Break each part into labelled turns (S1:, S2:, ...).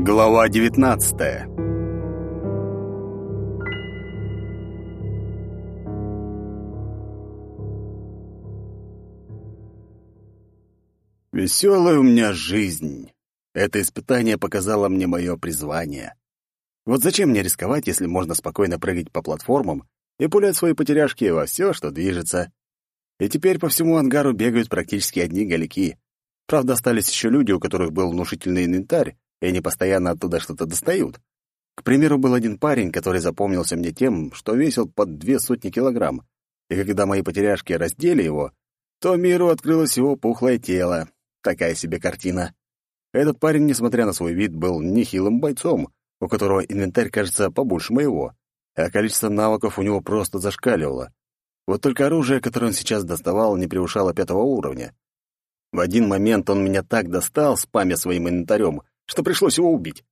S1: Глава 19 Веселая у меня жизнь. Это испытание показало мне мое призвание. Вот зачем мне рисковать, если можно спокойно прыгать по платформам и пулять свои потеряшки во все, что движется? И теперь по всему ангару бегают практически одни галики. Правда, остались еще люди, у которых был внушительный инвентарь, и они постоянно оттуда что-то достают. К примеру, был один парень, который запомнился мне тем, что весил под две сотни килограмм. И когда мои потеряшки раздели его, то миру открылось его пухлое тело. Такая себе картина. Этот парень, несмотря на свой вид, был нехилым бойцом, у которого инвентарь кажется побольше моего, а количество навыков у него просто зашкаливало. Вот только оружие, которое он сейчас доставал, не превышало пятого уровня. В один момент он меня так достал, спамя своим инвентарем, что пришлось его убить.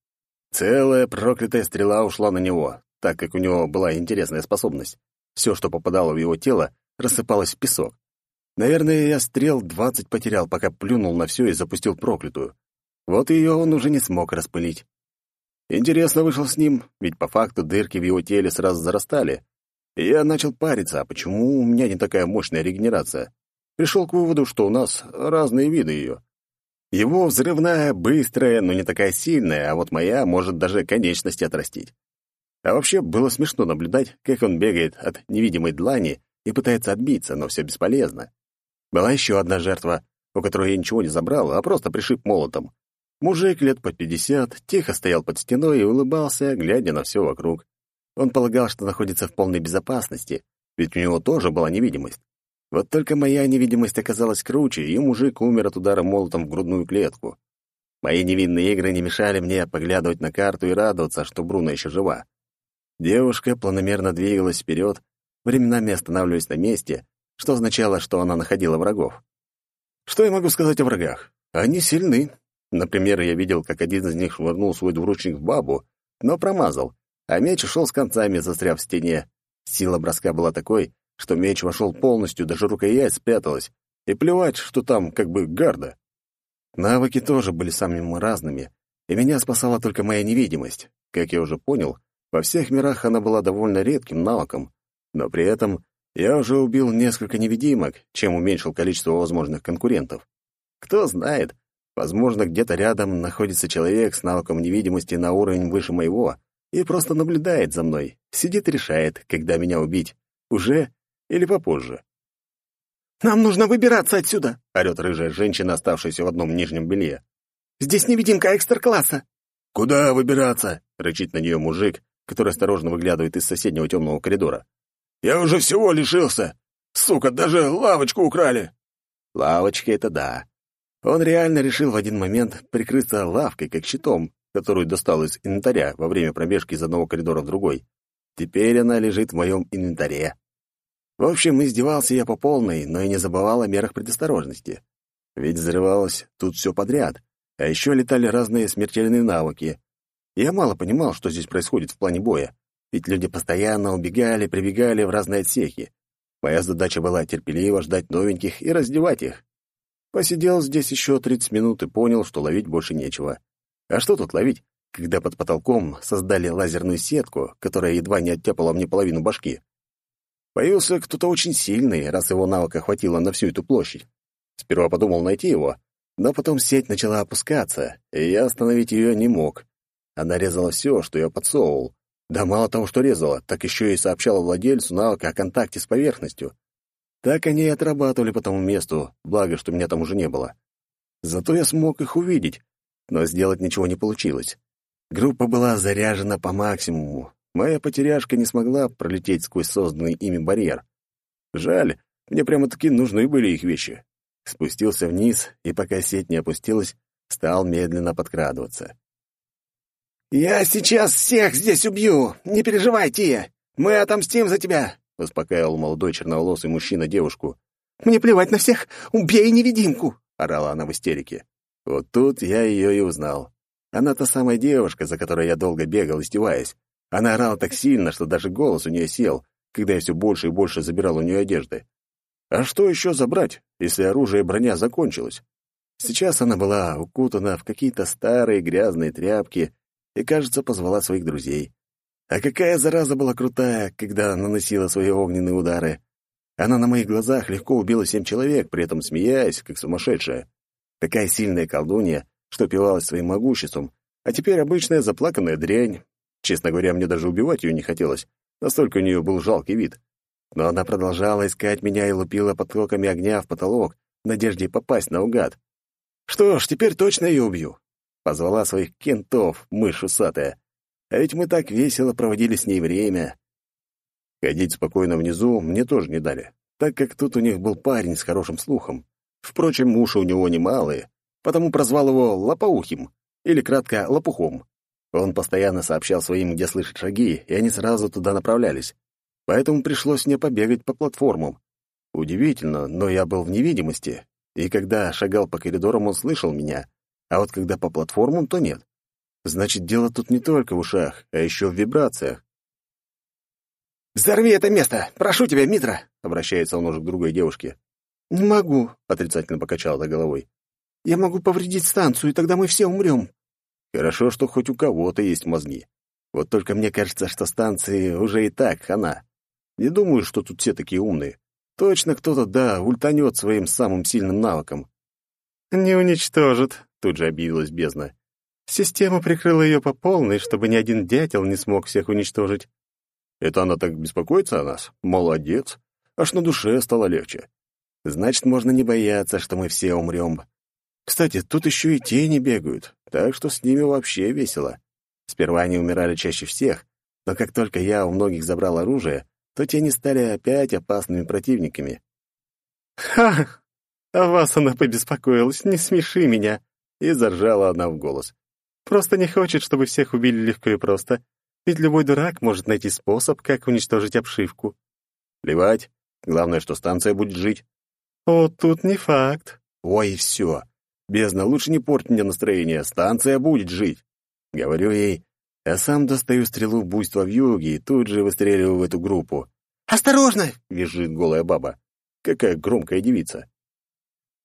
S1: Целая проклятая стрела ушла на него, так как у него была интересная способность. Все, что попадало в его тело, рассыпалось в песок. Наверное, я стрел двадцать потерял, пока плюнул на все и запустил проклятую. Вот ее он уже не смог распылить. Интересно вышло с ним, ведь по факту дырки в его теле сразу зарастали. Я начал париться, а почему у меня не такая мощная регенерация? Пришел к выводу, что у нас разные виды ее. Его взрывная, быстрая, но не такая сильная, а вот моя может даже конечности отрастить. А вообще было смешно наблюдать, как он бегает от невидимой длани и пытается отбиться, но все бесполезно. Была еще одна жертва, у которой я ничего не забрал, а просто пришиб молотом. Мужик лет по пятьдесят тихо стоял под стеной и улыбался, глядя на все вокруг. Он полагал, что находится в полной безопасности, ведь у него тоже была невидимость. Вот только моя невидимость оказалась круче, и мужик умер от удара молотом в грудную клетку. Мои невинные игры не мешали мне поглядывать на карту и радоваться, что Бруно еще жива. Девушка планомерно двигалась вперед, временами останавливаясь на месте, что означало, что она находила врагов. Что я могу сказать о врагах? Они сильны. Например, я видел, как один из них швырнул свой двуручник в бабу, но промазал, а меч ушел с концами, застряв в стене. Сила броска была такой, что меч вошел полностью, даже рукоять спряталась. И плевать, что там как бы гарда. Навыки тоже были самыми разными, и меня спасала только моя невидимость. Как я уже понял, во всех мирах она была довольно редким навыком, но при этом я уже убил несколько невидимок, чем уменьшил количество возможных конкурентов. Кто знает, возможно, где-то рядом находится человек с навыком невидимости на уровень выше моего и просто наблюдает за мной, сидит и решает, когда меня убить. Уже или попозже.
S2: «Нам нужно выбираться отсюда!»
S1: — орёт рыжая женщина, оставшаяся в одном нижнем белье.
S2: «Здесь невидимка экстра-класса!»
S1: «Куда выбираться?» — рычит на нее мужик, который осторожно выглядывает из соседнего темного коридора. «Я уже всего лишился! Сука, даже лавочку украли!» Лавочка — это да. Он реально решил в один момент прикрыться лавкой, как щитом, которую достал из инвентаря во время пробежки из одного коридора в другой. Теперь она лежит в моем инвентаре. В общем, издевался я по полной, но и не забывал о мерах предосторожности. Ведь взрывалось тут все подряд, а еще летали разные смертельные навыки. Я мало понимал, что здесь происходит в плане боя, ведь люди постоянно убегали, прибегали в разные отсеки. Моя задача была терпеливо ждать новеньких и раздевать их. Посидел здесь еще 30 минут и понял, что ловить больше нечего. А что тут ловить, когда под потолком создали лазерную сетку, которая едва не оттяпала мне половину башки? Появился кто-то очень сильный, раз его навыка хватило на всю эту площадь. Сперва подумал найти его, но потом сеть начала опускаться, и я остановить ее не мог. Она резала все, что я подсовывал. Да мало того, что резала, так еще и сообщала владельцу навыка о контакте с поверхностью. Так они и отрабатывали по тому месту, благо, что меня там уже не было. Зато я смог их увидеть, но сделать ничего не получилось. Группа была заряжена по максимуму, Моя потеряшка не смогла пролететь сквозь созданный ими барьер. Жаль, мне прямо-таки нужны были их вещи. Спустился вниз, и пока сеть не опустилась, стал медленно подкрадываться.
S2: «Я сейчас всех здесь убью! Не переживайте! Мы отомстим за тебя!» — успокаивал молодой черноволосый мужчина девушку. «Мне плевать на всех! Убей невидимку!» — орала она в истерике.
S1: Вот тут я ее и узнал. Она та самая девушка, за которой я долго бегал, издеваясь. Она орала так сильно, что даже голос у нее сел, когда я все больше и больше забирал у нее одежды. А что еще забрать, если оружие и броня закончилось? Сейчас она была укутана в какие-то старые грязные тряпки и, кажется, позвала своих друзей. А какая зараза была крутая, когда наносила свои огненные удары. Она на моих глазах легко убила семь человек, при этом смеясь, как сумасшедшая. Такая сильная колдунья, что пивалась своим могуществом, а теперь обычная заплаканная дрянь. Честно говоря, мне даже убивать ее не хотелось, настолько у нее был жалкий вид. Но она продолжала искать меня и лупила потоками огня в потолок, в надежде попасть наугад. Что ж, теперь точно ее убью. Позвала своих кентов, мышь усатая. А ведь мы так весело проводили с ней время. Ходить спокойно внизу мне тоже не дали, так как тут у них был парень с хорошим слухом. Впрочем, уши у него немалые, потому прозвал его Лопоухим, или кратко Лопухом. Он постоянно сообщал своим, где слышит шаги, и они сразу туда направлялись. Поэтому пришлось мне побегать по платформам. Удивительно, но я был в невидимости, и когда шагал по коридорам, он слышал меня, а вот когда по платформам, то нет. Значит, дело тут не только в ушах, а еще в вибрациях.
S2: «Взорви это место! Прошу тебя, Митра!»
S1: — обращается он уже к другой девушке.
S2: «Не могу», —
S1: отрицательно покачала головой.
S2: «Я могу повредить станцию, и тогда мы все умрем».
S1: Хорошо, что хоть у кого-то есть мозги. Вот только мне кажется, что станции уже и так хана. Не думаю, что тут все такие умные. Точно кто-то, да, ультанет своим самым сильным навыком.
S3: «Не уничтожит», — тут же объявилась бездна. Система прикрыла ее по полной, чтобы ни один дятел не смог всех уничтожить.
S1: Это она так беспокоится о нас? Молодец. Аж на душе стало легче. Значит, можно не бояться, что мы все умрем. Кстати, тут еще и тени бегают, так что с ними вообще весело. Сперва они умирали чаще всех, но как только я у многих забрал оружие, то тени стали опять опасными противниками.
S3: «Ха! О вас она побеспокоилась, не смеши меня!»
S1: И заржала она в голос.
S3: Просто не хочет, чтобы всех убили легко и просто. Ведь любой дурак может найти способ, как уничтожить обшивку.
S1: Плевать. Главное, что станция будет жить.
S3: О, тут не факт.
S1: Ой, все. Бездна, лучше не порть мне настроение. Станция будет жить. Говорю ей, а сам достаю стрелу буйства в юге и тут же выстреливаю в эту группу.
S2: «Осторожно!»
S1: — визжит голая баба. Какая громкая девица.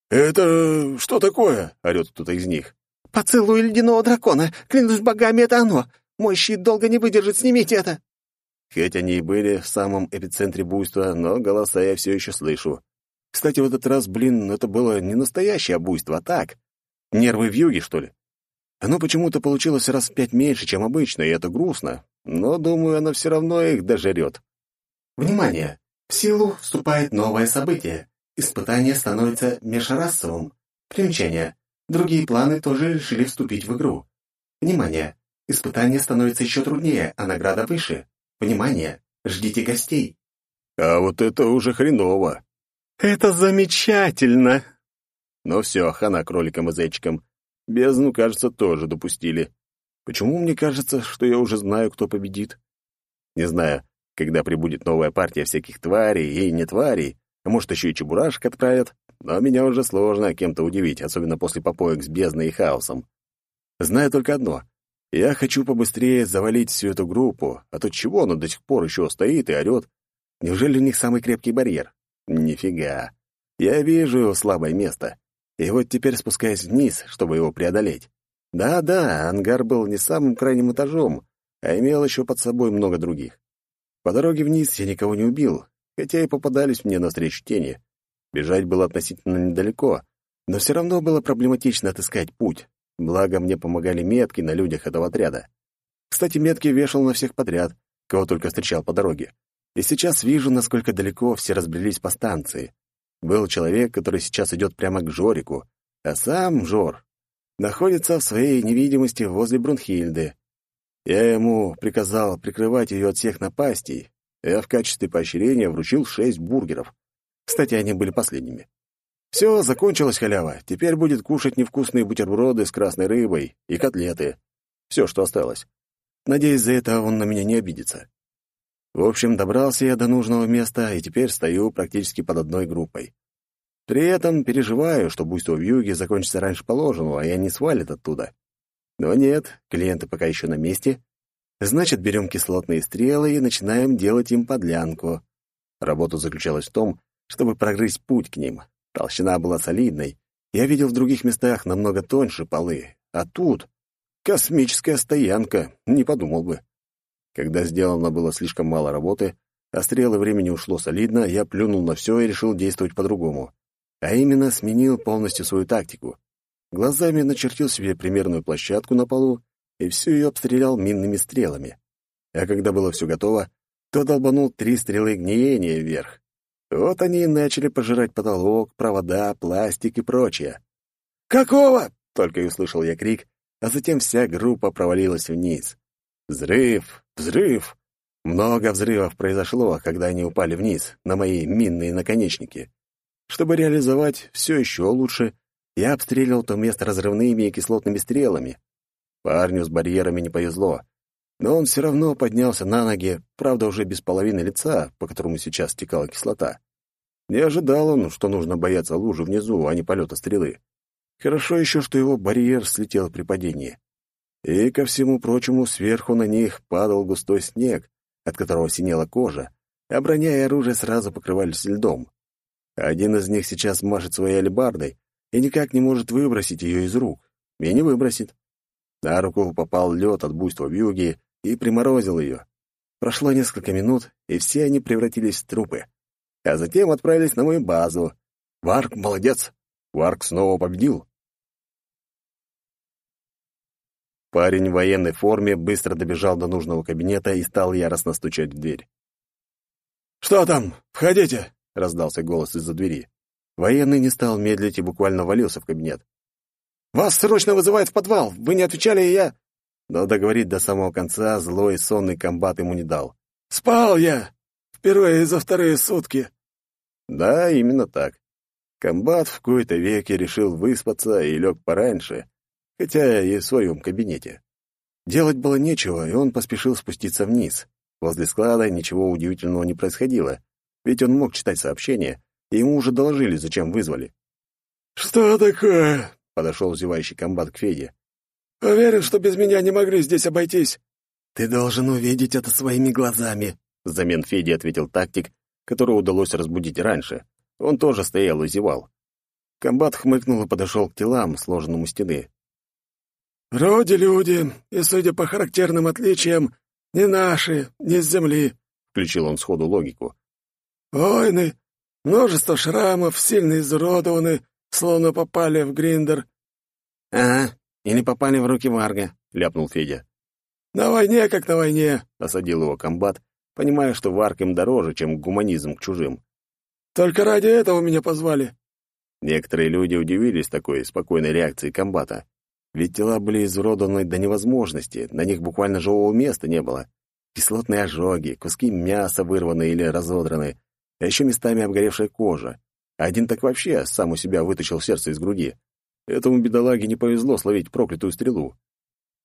S1: «Это что такое?» — орёт кто-то из них.
S2: «Поцелуй ледяного дракона! Клянусь богами, это оно! Мой щит долго не выдержит, снимите это!»
S1: Хоть они и были в самом эпицентре буйства, но голоса я все еще слышу. Кстати, в этот раз, блин, это было не настоящее буйство, а так. Нервы в юге, что ли? Оно почему-то получилось раз в пять меньше, чем обычно, и это грустно. Но, думаю, оно все равно их дожрет.
S4: Внимание! В силу вступает новое событие. Испытание становится межрасовым. Примечание. Другие планы тоже решили вступить в игру. Внимание! Испытание становится еще труднее, а награда выше. Внимание! Ждите гостей.
S1: А вот это уже хреново.
S3: Это замечательно.
S1: Ну все, хана кроликам и зайчикам. Бездну, кажется, тоже допустили. Почему мне кажется, что я уже знаю, кто победит? Не знаю, когда прибудет новая партия всяких тварей и не тварей, а может, еще и чебурашек отправят, но меня уже сложно кем-то удивить, особенно после попоек с бездной и хаосом. Знаю только одно. Я хочу побыстрее завалить всю эту группу, а то чего она до сих пор еще стоит и орет? Неужели у них самый крепкий барьер? Нифига. Я вижу слабое место. И вот теперь спускаюсь вниз, чтобы его преодолеть. Да-да, ангар был не самым крайним этажом, а имел еще под собой много других. По дороге вниз я никого не убил, хотя и попадались мне навстречу тени. Бежать было относительно недалеко, но все равно было проблематично отыскать путь. Благо, мне помогали метки на людях этого отряда. Кстати, метки вешал на всех подряд, кого только встречал по дороге. И сейчас вижу, насколько далеко все разбрелись по станции. Был человек, который сейчас идет прямо к Жорику, а сам Жор находится в своей невидимости возле Брунхильды. Я ему приказал прикрывать ее от всех напастей, я в качестве поощрения вручил шесть бургеров. Кстати, они были последними. Все, закончилась халява. Теперь будет кушать невкусные бутерброды с красной рыбой и котлеты. Все, что осталось. Надеюсь, за это он на меня не обидится. В общем, добрался я до нужного места и теперь стою практически под одной группой. При этом переживаю, что буйство в юге закончится раньше положенного, и они свалят оттуда. Но нет, клиенты пока еще на месте. Значит, берем кислотные стрелы и начинаем делать им подлянку. Работа заключалась в том, чтобы прогрызть путь к ним. Толщина была солидной, Я видел в других местах намного тоньше полы, а тут космическая стоянка, не подумал бы. Когда сделано было слишком мало работы, а стрелы времени ушло солидно, я плюнул на все и решил действовать по-другому. А именно сменил полностью свою тактику. Глазами начертил себе примерную площадку на полу и всю ее обстрелял минными стрелами. А когда было все готово, то долбанул три стрелы гниения вверх. Вот они и начали пожирать потолок, провода, пластик и прочее. «Какого?» — только и услышал я крик, а затем вся группа провалилась вниз. Взрыв, взрыв. Много взрывов произошло, когда они упали вниз, на мои минные наконечники. Чтобы реализовать все еще лучше, я обстреливал то место разрывными и кислотными стрелами. Парню с барьерами не повезло, но он все равно поднялся на ноги, правда, уже без половины лица, по которому сейчас стекала кислота. Не ожидал он, что нужно бояться лужи внизу, а не полета стрелы. Хорошо еще, что его барьер слетел при падении. И, ко всему прочему, сверху на них падал густой снег, от которого синела кожа, а броня и оружие сразу покрывались льдом. Один из них сейчас машет своей алебардой и никак не может выбросить ее из рук. И не выбросит. На руку попал лед от буйства вьюги и приморозил ее. Прошло несколько минут, и все они превратились в трупы. А затем отправились на мою базу. Варк молодец. Варк снова победил. Парень в военной форме быстро добежал до нужного кабинета и стал яростно стучать в дверь.
S2: «Что там? Входите!»
S1: — раздался голос из-за двери. Военный не стал медлить и буквально валился в кабинет.
S2: «Вас срочно вызывают в подвал! Вы не отвечали, и я...»
S1: Но договорить до самого конца злой сонный комбат ему не дал.
S2: «Спал я! Впервые за вторые сутки!»
S1: Да, именно так. Комбат в кои-то веке решил выспаться и лег пораньше, хотя и в своем кабинете. Делать было нечего, и он поспешил спуститься вниз. Возле склада ничего удивительного не происходило, ведь он мог читать сообщения, и ему уже доложили, зачем вызвали.
S2: «Что такое?»
S1: — подошел зевающий комбат к Феде.
S2: «Уверен, что без меня не могли здесь обойтись».
S1: «Ты должен увидеть это своими глазами», — взамен Феди ответил тактик, которого удалось разбудить раньше. Он тоже стоял и зевал. Комбат хмыкнул и подошел к телам, сложенным у стены.
S2: «Вроде люди, и, судя по характерным отличиям, не наши, не с земли», — включил он сходу логику. «Войны, множество шрамов, сильно изуродованы, словно попали в гриндер».
S1: «Ага, или попали в руки Варга», — ляпнул Федя.
S2: «На войне, как на войне», —
S1: осадил его комбат, понимая, что Варг им дороже, чем гуманизм к чужим.
S2: «Только ради этого меня позвали».
S1: Некоторые люди удивились такой спокойной реакции комбата. Ведь тела были изуродованы до невозможности, на них буквально живого места не было. Кислотные ожоги, куски мяса вырваны или разодраны, а еще местами обгоревшая кожа. Один так вообще сам у себя вытащил сердце из груди. Этому бедолаге не повезло словить проклятую стрелу.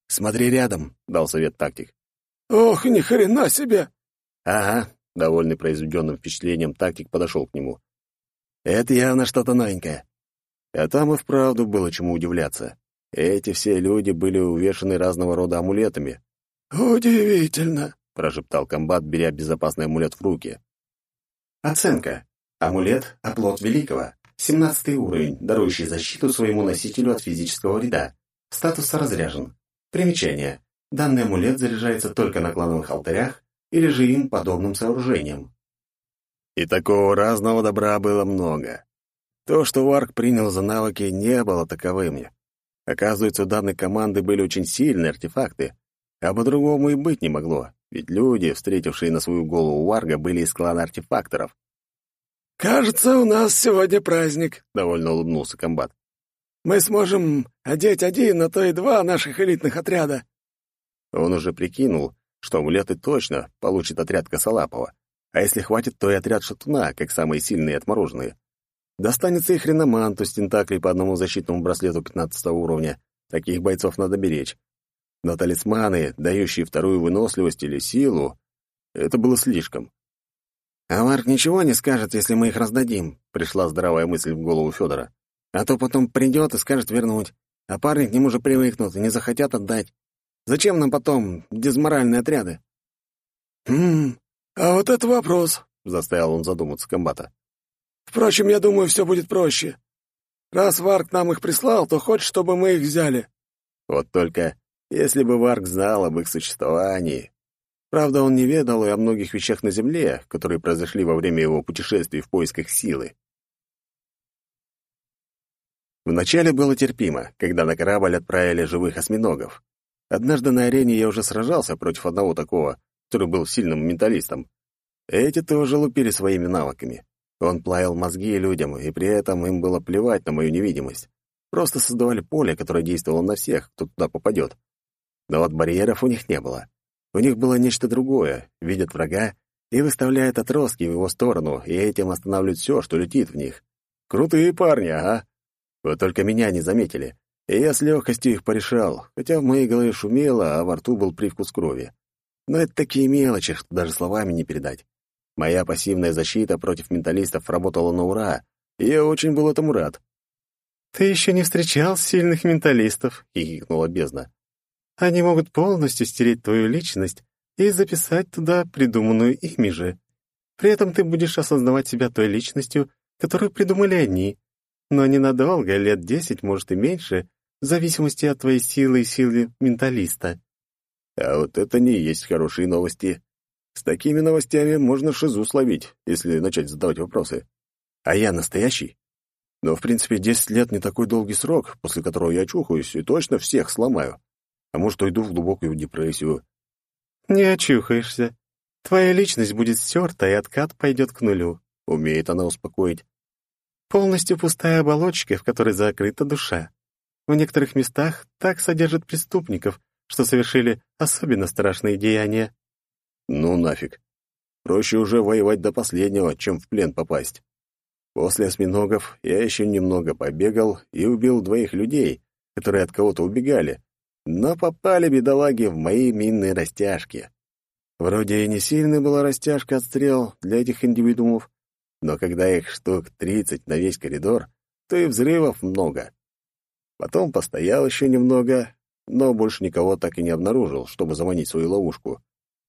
S1: «Смотри рядом», — дал совет тактик.
S2: «Ох, ни хрена себе!»
S1: «Ага», — довольный произведенным впечатлением тактик подошел к нему. «Это явно что-то новенькое». А там и вправду было чему удивляться. Эти все люди были увешаны разного рода амулетами.
S2: «Удивительно», —
S1: прошептал комбат, беря безопасный амулет в руки.
S4: Оценка. Амулет — оплот великого. 17 уровень, дарующий защиту своему носителю от физического вреда. Статус разряжен. Примечание. Данный амулет заряжается только на клановых алтарях или же им подобным сооружением.
S1: И такого разного добра было много. То, что Варк принял за навыки, не было таковыми. Оказывается, у данной команды были очень сильные артефакты, а по-другому и быть не могло, ведь люди, встретившие на свою голову Варга, были из клана артефакторов.
S2: «Кажется, у нас сегодня праздник», — довольно улыбнулся комбат. «Мы сможем одеть один, а то и два наших элитных отряда».
S1: Он уже прикинул, что амулеты точно получит отряд Косолапова, а если хватит, то и отряд Шатуна, как самые сильные и отмороженные. Достанется и хреноманту с тентаклей по одному защитному браслету 15 уровня. Таких бойцов надо беречь. Но талисманы, дающие вторую выносливость или силу, это было слишком.
S2: «А Марк ничего не скажет, если мы их раздадим», — пришла здравая мысль в голову Федора. «А то потом придет и скажет вернуть, а парни к нему же привыкнут и не захотят отдать. Зачем нам потом дезморальные отряды?» «Хм, а вот это вопрос», — заставил он задуматься комбата. Впрочем, я думаю, все будет проще. Раз Варк нам их прислал, то хочет, чтобы мы их взяли».
S1: Вот только если бы Варк знал об их существовании... Правда, он не ведал и о многих вещах на Земле, которые произошли во время его путешествий в поисках силы. Вначале было терпимо, когда на корабль отправили живых осьминогов. Однажды на арене я уже сражался против одного такого, который был сильным менталистом. Эти тоже лупили своими навыками. Он плавил мозги людям, и при этом им было плевать на мою невидимость. Просто создавали поле, которое действовало на всех, кто туда попадет. Но вот барьеров у них не было. У них было нечто другое. Видят врага и выставляют отростки в его сторону, и этим останавливают все, что летит в них. Крутые парни, ага. Вот только меня не заметили. И я с легкостью их порешал, хотя в моей голове шумело, а во рту был привкус крови. Но это такие мелочи, что даже словами не передать. Моя пассивная защита против менталистов работала на ура, и я очень был этому рад.
S3: «Ты еще не встречал сильных менталистов», — хихикнула бездна. «Они могут полностью стереть твою личность и записать туда придуманную ими же. При этом ты будешь осознавать себя той личностью, которую придумали они. Но ненадолго, лет десять, может и меньше, в зависимости от твоей силы и силы менталиста».
S1: А вот это не есть хорошие новости. С такими новостями можно шизу словить, если начать задавать вопросы. А я настоящий? Но, в принципе, десять лет не такой долгий срок, после которого я очухаюсь и точно всех сломаю. А может, уйду в глубокую депрессию.
S3: Не очухаешься. Твоя личность будет стерта, и откат пойдет к нулю.
S1: Умеет она успокоить.
S3: Полностью пустая оболочка, в которой закрыта душа. В некоторых местах так содержат преступников, что совершили особенно страшные деяния.
S1: Ну нафиг. Проще уже воевать до последнего, чем в плен попасть. После осьминогов я еще немного побегал и убил двоих людей, которые от кого-то убегали, но попали бедолаги в мои минные растяжки. Вроде и не сильная была растяжка отстрел для этих индивидуумов, но когда их штук тридцать на весь коридор, то и взрывов много. Потом постоял еще немного, но больше никого так и не обнаружил, чтобы заманить свою ловушку.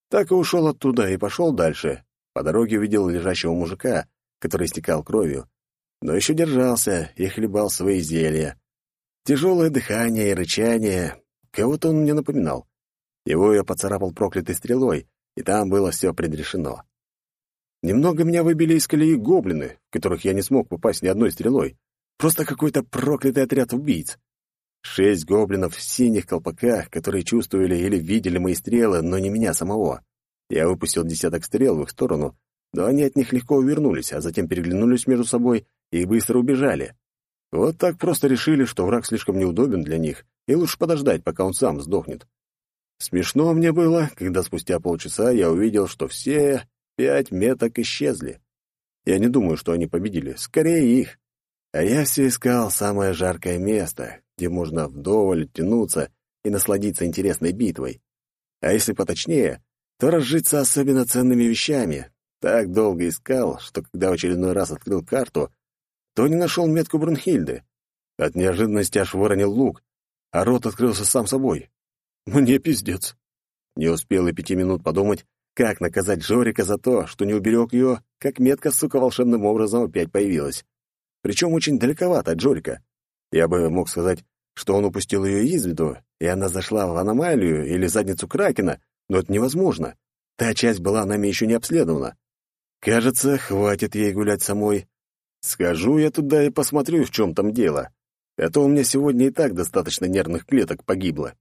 S1: Так и ушел оттуда и пошел дальше. По дороге увидел лежащего мужика, который истекал кровью, но еще держался и хлебал свои зелья. Тяжелое дыхание и рычание. Кого-то он мне напоминал. Его я поцарапал проклятой стрелой, и там было все предрешено. Немного меня выбили из колеи гоблины, в которых я не смог попасть ни одной стрелой. Просто какой-то проклятый отряд убийц. Шесть гоблинов в синих колпаках, которые чувствовали или видели мои стрелы, но не меня самого. Я выпустил десяток стрел в их сторону, но они от них легко увернулись, а затем переглянулись между собой и быстро убежали. Вот так просто решили, что враг слишком неудобен для них, и лучше подождать, пока он сам сдохнет. Смешно мне было, когда спустя полчаса я увидел, что все пять меток исчезли. Я не думаю, что они победили, скорее их. А я все искал самое жаркое место, где можно вдоволь оттянуться и насладиться интересной битвой. А если поточнее, то разжиться особенно ценными вещами. Так долго искал, что когда в очередной раз открыл карту, то не нашел метку Брунхильды. От неожиданности аж воронил лук, а рот открылся сам собой. Мне пиздец. Не успел и пяти минут подумать, как наказать Жорика за то, что не уберег ее, как метка, сука, волшебным образом опять появилась. Причем очень далековато от Жорика. Я бы мог сказать, что он упустил ее из виду, и она зашла в аномалию или задницу Кракена, но это невозможно. Та часть была нами еще не обследована. Кажется, хватит ей гулять самой. Скажу я туда и посмотрю, в чем там дело. А то у меня сегодня и так достаточно нервных клеток погибло.